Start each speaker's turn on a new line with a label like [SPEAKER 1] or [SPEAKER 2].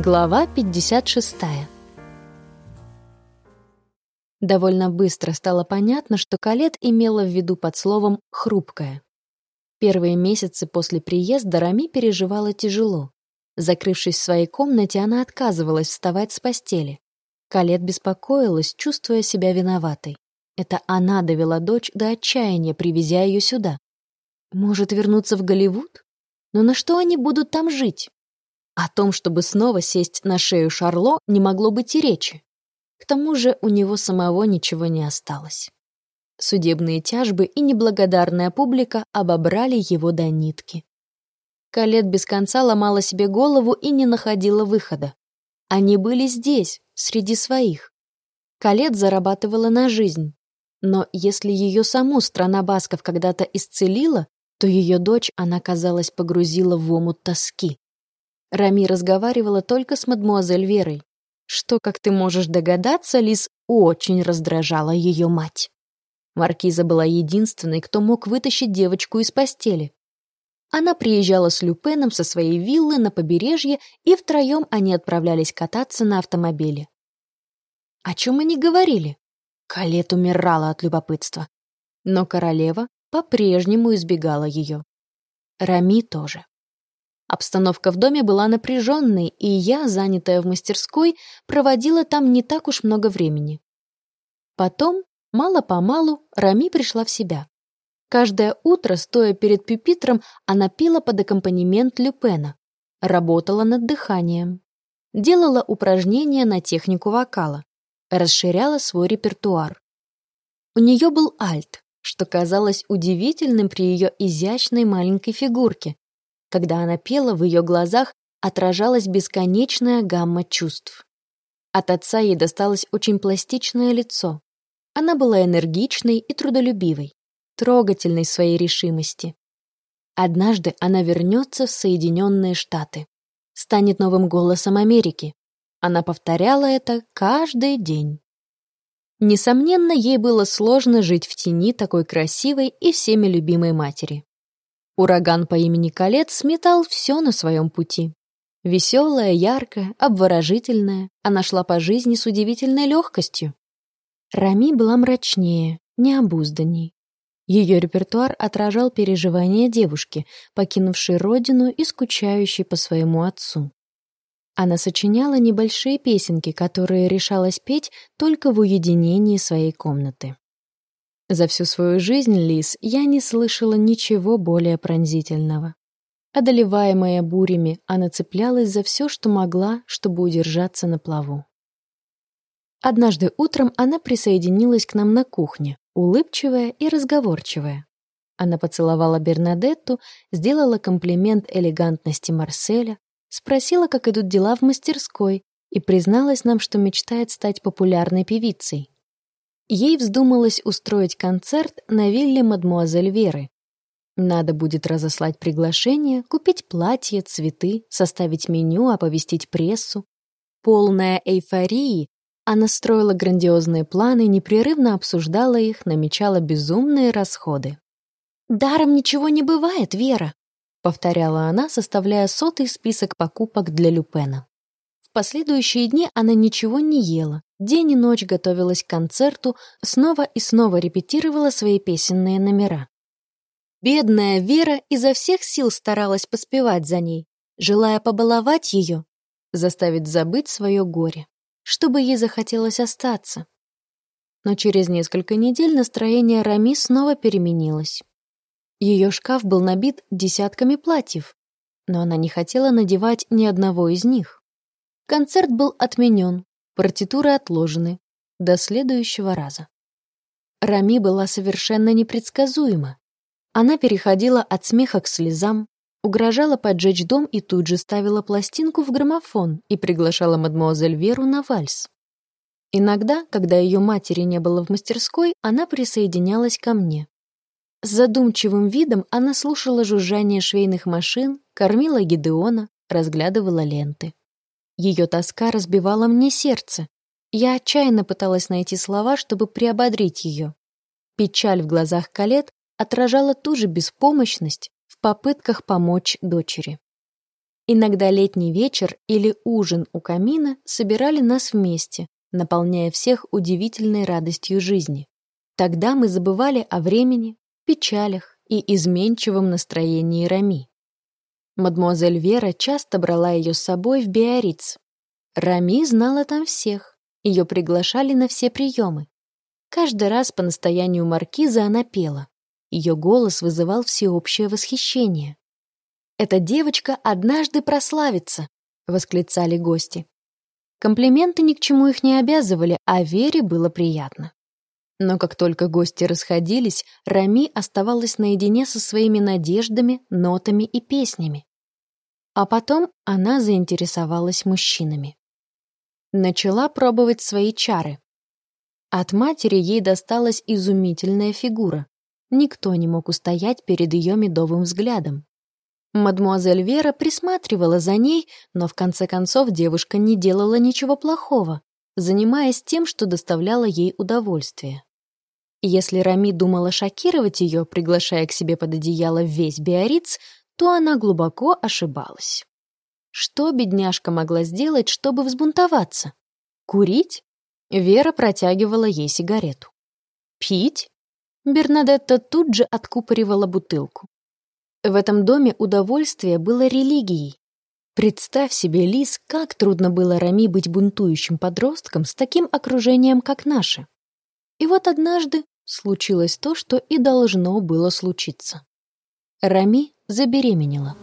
[SPEAKER 1] Глава 56 Довольно быстро стало понятно, что Калет имела в виду под словом «хрупкая». Первые месяцы после приезда Рами переживала тяжело. Закрывшись в своей комнате, она отказывалась вставать с постели. Калет беспокоилась, чувствуя себя виноватой. Это она довела дочь до отчаяния, привезя ее сюда. Может, вернуться в Голливуд? Но на что они будут там жить? О том, чтобы снова сесть на шею Шарло, не могло быть и речи. К тому же у него самого ничего не осталось. Судебные тяжбы и неблагодарная публика обобрали его до нитки. Калет без конца ломала себе голову и не находила выхода. Они были здесь, среди своих. Калет зарабатывала на жизнь. Но если ее саму страна басков когда-то исцелила, то ее дочь она, казалось, погрузила в омут тоски. Рами разговаривала только с мадмуазель Верой, что, как ты можешь догадаться, Лиз очень раздражала ее мать. Маркиза была единственной, кто мог вытащить девочку из постели. Она приезжала с Люпеном со своей виллы на побережье, и втроем они отправлялись кататься на автомобиле. О чем они говорили? Калет умирала от любопытства. Но королева по-прежнему избегала ее. Рами тоже. Обстановка в доме была напряженной, и я, занятая в мастерской, проводила там не так уж много времени. Потом, мало-помалу, Рами пришла в себя. Каждое утро, стоя перед пюпитром, она пила под аккомпанемент Люпена, работала над дыханием, делала упражнения на технику вокала, расширяла свой репертуар. У нее был альт, что казалось удивительным при ее изящной маленькой фигурке, когда она пела, в ее глазах отражалась бесконечная гамма чувств. От отца ей досталось очень пластичное лицо. Она была энергичной и трудолюбивой, трогательной в своей решимости. Однажды она вернется в Соединенные Штаты, станет новым голосом Америки. Она повторяла это каждый день. Несомненно, ей было сложно жить в тени такой красивой и всеми любимой матери. Ураган по имени Калет сметал все на своем пути. Веселая, яркая, обворожительная, она шла по жизни с удивительной легкостью. Рами была мрачнее, необузданней. Ее репертуар отражал переживания девушки, покинувшей родину и скучающей по своему отцу. Она сочиняла небольшие песенки, которые решалась петь только в уединении своей комнаты. За всю свою жизнь, Лис, я не слышала ничего более пронзительного. Одолеваемая бурями, она цеплялась за все, что могла, чтобы удержаться на плаву. Однажды утром она присоединилась к нам на кухне, улыбчивая и разговорчивая. Она поцеловала Бернадетту, сделала комплимент элегантности Марселя, спросила, как идут дела в мастерской, и призналась нам, что мечтает стать популярной певицей. Ей вздумалось устроить концерт на вилле мадмуазель Веры. Надо будет разослать приглашение, купить платье, цветы, составить меню, оповестить прессу. Полная эйфории, она строила грандиозные планы, непрерывно обсуждала их, намечала безумные расходы. «Даром ничего не бывает, Вера», — повторяла она, составляя сотый список покупок для Люпена. В последующие дни она ничего не ела, день и ночь готовилась к концерту, снова и снова репетировала свои песенные номера. Бедная Вера изо всех сил старалась поспевать за ней, желая побаловать ее, заставить забыть свое горе, чтобы ей захотелось остаться. Но через несколько недель настроение Рами снова переменилось. Ее шкаф был набит десятками платьев, но она не хотела надевать ни одного из них. Концерт был отменен, партитуры отложены. До следующего раза. Рами была совершенно непредсказуема. Она переходила от смеха к слезам, угрожала поджечь дом и тут же ставила пластинку в граммофон и приглашала мадмуазель Веру на вальс. Иногда, когда ее матери не было в мастерской, она присоединялась ко мне. С задумчивым видом она слушала жужжание швейных машин, кормила Гидеона, разглядывала ленты. Ее тоска разбивала мне сердце. Я отчаянно пыталась найти слова, чтобы приободрить ее. Печаль в глазах Калет отражала ту же беспомощность в попытках помочь дочери. Иногда летний вечер или ужин у камина собирали нас вместе, наполняя всех удивительной радостью жизни. Тогда мы забывали о времени, печалях и изменчивом настроении Рами. Мадмуазель Вера часто брала ее с собой в Биориц. Рами знала там всех, ее приглашали на все приемы. Каждый раз по настоянию маркиза она пела. Ее голос вызывал всеобщее восхищение. «Эта девочка однажды прославится!» — восклицали гости. Комплименты ни к чему их не обязывали, а Вере было приятно. Но как только гости расходились, Рами оставалась наедине со своими надеждами, нотами и песнями. А потом она заинтересовалась мужчинами. Начала пробовать свои чары. От матери ей досталась изумительная фигура. Никто не мог устоять перед ее медовым взглядом. Мадмуазель Вера присматривала за ней, но в конце концов девушка не делала ничего плохого, занимаясь тем, что доставляло ей удовольствие. Если Рами думала шокировать ее, приглашая к себе под одеяло весь Биориц, то она глубоко ошибалась. Что бедняжка могла сделать, чтобы взбунтоваться? Курить? Вера протягивала ей сигарету. Пить? Бернадетта тут же откупоривала бутылку. В этом доме удовольствие было религией. Представь себе, Лис, как трудно было Рами быть бунтующим подростком с таким окружением, как наше. И вот однажды случилось то, что и должно было случиться. Рами забеременела.